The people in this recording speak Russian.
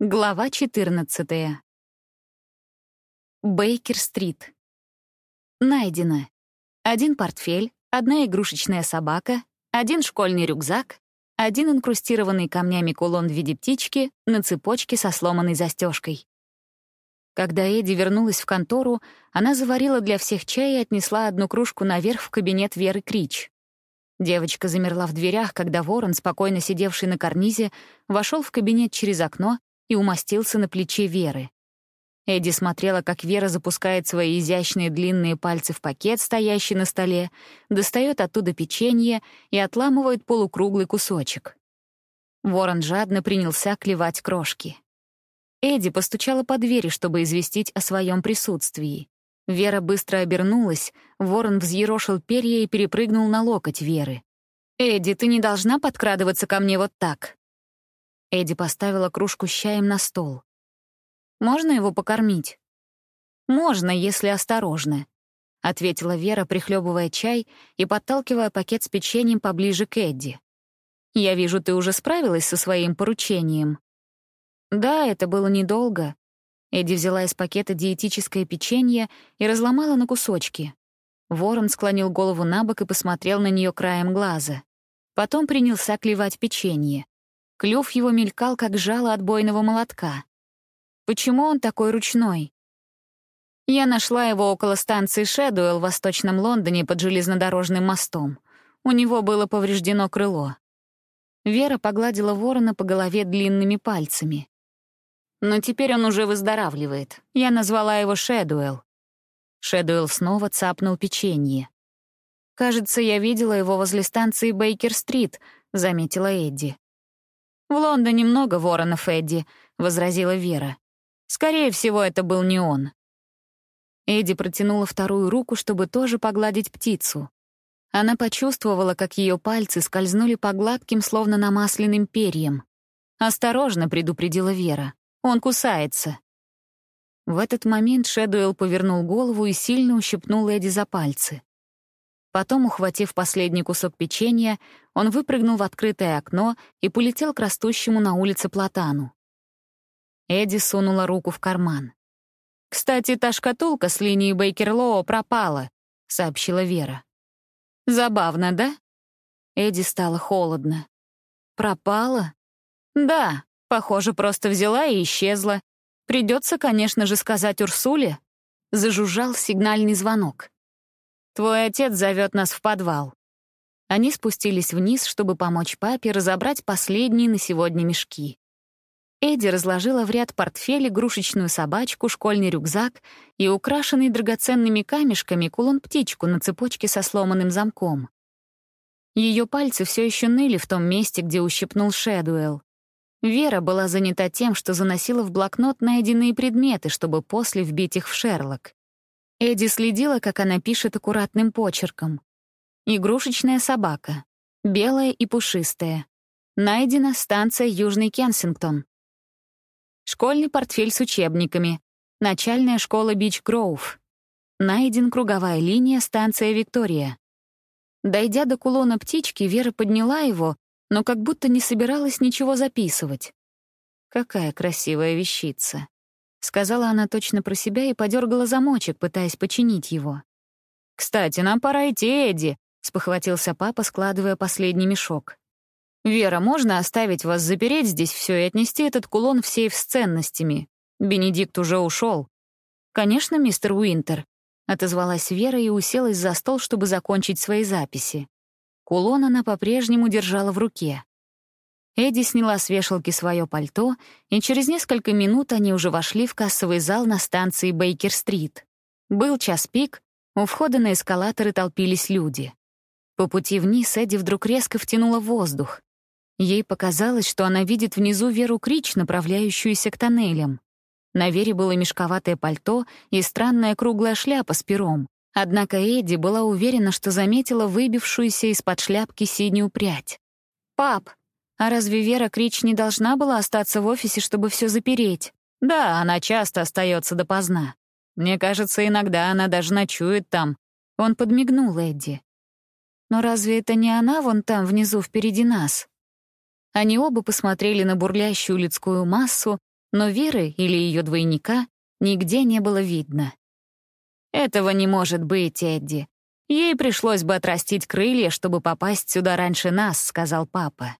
Глава 14. Бейкер-стрит. Найдено. Один портфель, одна игрушечная собака, один школьный рюкзак, один инкрустированный камнями кулон в виде птички на цепочке со сломанной застежкой. Когда Эдди вернулась в контору, она заварила для всех чай и отнесла одну кружку наверх в кабинет Веры Крич. Девочка замерла в дверях, когда ворон, спокойно сидевший на карнизе, вошел в кабинет через окно и умостился на плече Веры. Эдди смотрела, как Вера запускает свои изящные длинные пальцы в пакет, стоящий на столе, достает оттуда печенье и отламывает полукруглый кусочек. Ворон жадно принялся клевать крошки. Эдди постучала по двери, чтобы известить о своем присутствии. Вера быстро обернулась, ворон взъерошил перья и перепрыгнул на локоть Веры. «Эдди, ты не должна подкрадываться ко мне вот так», Эдди поставила кружку с чаем на стол. «Можно его покормить?» «Можно, если осторожно», — ответила Вера, прихлебывая чай и подталкивая пакет с печеньем поближе к Эдди. «Я вижу, ты уже справилась со своим поручением». «Да, это было недолго». Эдди взяла из пакета диетическое печенье и разломала на кусочки. Ворон склонил голову на бок и посмотрел на нее краем глаза. Потом принялся клевать печенье. Клюв его мелькал, как жало отбойного молотка. Почему он такой ручной? Я нашла его около станции Шэдуэлл в Восточном Лондоне под железнодорожным мостом. У него было повреждено крыло. Вера погладила ворона по голове длинными пальцами. Но теперь он уже выздоравливает. Я назвала его Шэдуэлл. Шэдуэлл снова цапнул печенье. «Кажется, я видела его возле станции Бейкер-стрит», — заметила Эдди. «В Лондоне много воронов, Эдди», — возразила Вера. «Скорее всего, это был не он». Эдди протянула вторую руку, чтобы тоже погладить птицу. Она почувствовала, как ее пальцы скользнули по гладким, словно намасленным перьям. «Осторожно», — предупредила Вера. «Он кусается». В этот момент Шэдуэлл повернул голову и сильно ущипнул Эдди за пальцы. Потом, ухватив последний кусок печенья, он выпрыгнул в открытое окно и полетел к растущему на улице платану. Эдди сунула руку в карман. «Кстати, та шкатулка с линии Бейкерлоу пропала», — сообщила Вера. «Забавно, да?» Эдди стало холодно. «Пропала?» «Да, похоже, просто взяла и исчезла. Придется, конечно же, сказать Урсуле». Зажужжал сигнальный звонок. Твой отец зовет нас в подвал». Они спустились вниз, чтобы помочь папе разобрать последние на сегодня мешки. Эдди разложила в ряд портфель игрушечную собачку, школьный рюкзак и украшенный драгоценными камешками кулон-птичку на цепочке со сломанным замком. Ее пальцы все еще ныли в том месте, где ущипнул Шэдуэлл. Вера была занята тем, что заносила в блокнот найденные предметы, чтобы после вбить их в Шерлок. Эдди следила, как она пишет аккуратным почерком. Игрушечная собака. Белая и пушистая. Найдена станция Южный Кенсингтон. Школьный портфель с учебниками. Начальная школа Бич Гроув. Найден круговая линия станция Виктория. Дойдя до кулона птички, Вера подняла его, но как будто не собиралась ничего записывать. Какая красивая вещица. — сказала она точно про себя и подергала замочек, пытаясь починить его. «Кстати, нам пора идти, Эдди», — спохватился папа, складывая последний мешок. «Вера, можно оставить вас запереть здесь все и отнести этот кулон в сейф с ценностями? Бенедикт уже ушел. «Конечно, мистер Уинтер», — отозвалась Вера и уселась за стол, чтобы закончить свои записи. Кулон она по-прежнему держала в руке. Эдди сняла с вешалки свое пальто, и через несколько минут они уже вошли в кассовый зал на станции Бейкер-стрит. Был час пик, у входа на эскалаторы толпились люди. По пути вниз Эдди вдруг резко втянула воздух. Ей показалось, что она видит внизу Веру Крич, направляющуюся к тоннелям. На Вере было мешковатое пальто и странная круглая шляпа с пером. Однако Эдди была уверена, что заметила выбившуюся из-под шляпки синюю прядь. «Пап, а разве Вера Крич не должна была остаться в офисе, чтобы все запереть? Да, она часто остается допоздна. Мне кажется, иногда она даже ночует там. Он подмигнул Эдди. Но разве это не она вон там внизу впереди нас? Они оба посмотрели на бурлящую людскую массу, но Веры или ее двойника нигде не было видно. «Этого не может быть, Эдди. Ей пришлось бы отрастить крылья, чтобы попасть сюда раньше нас», — сказал папа.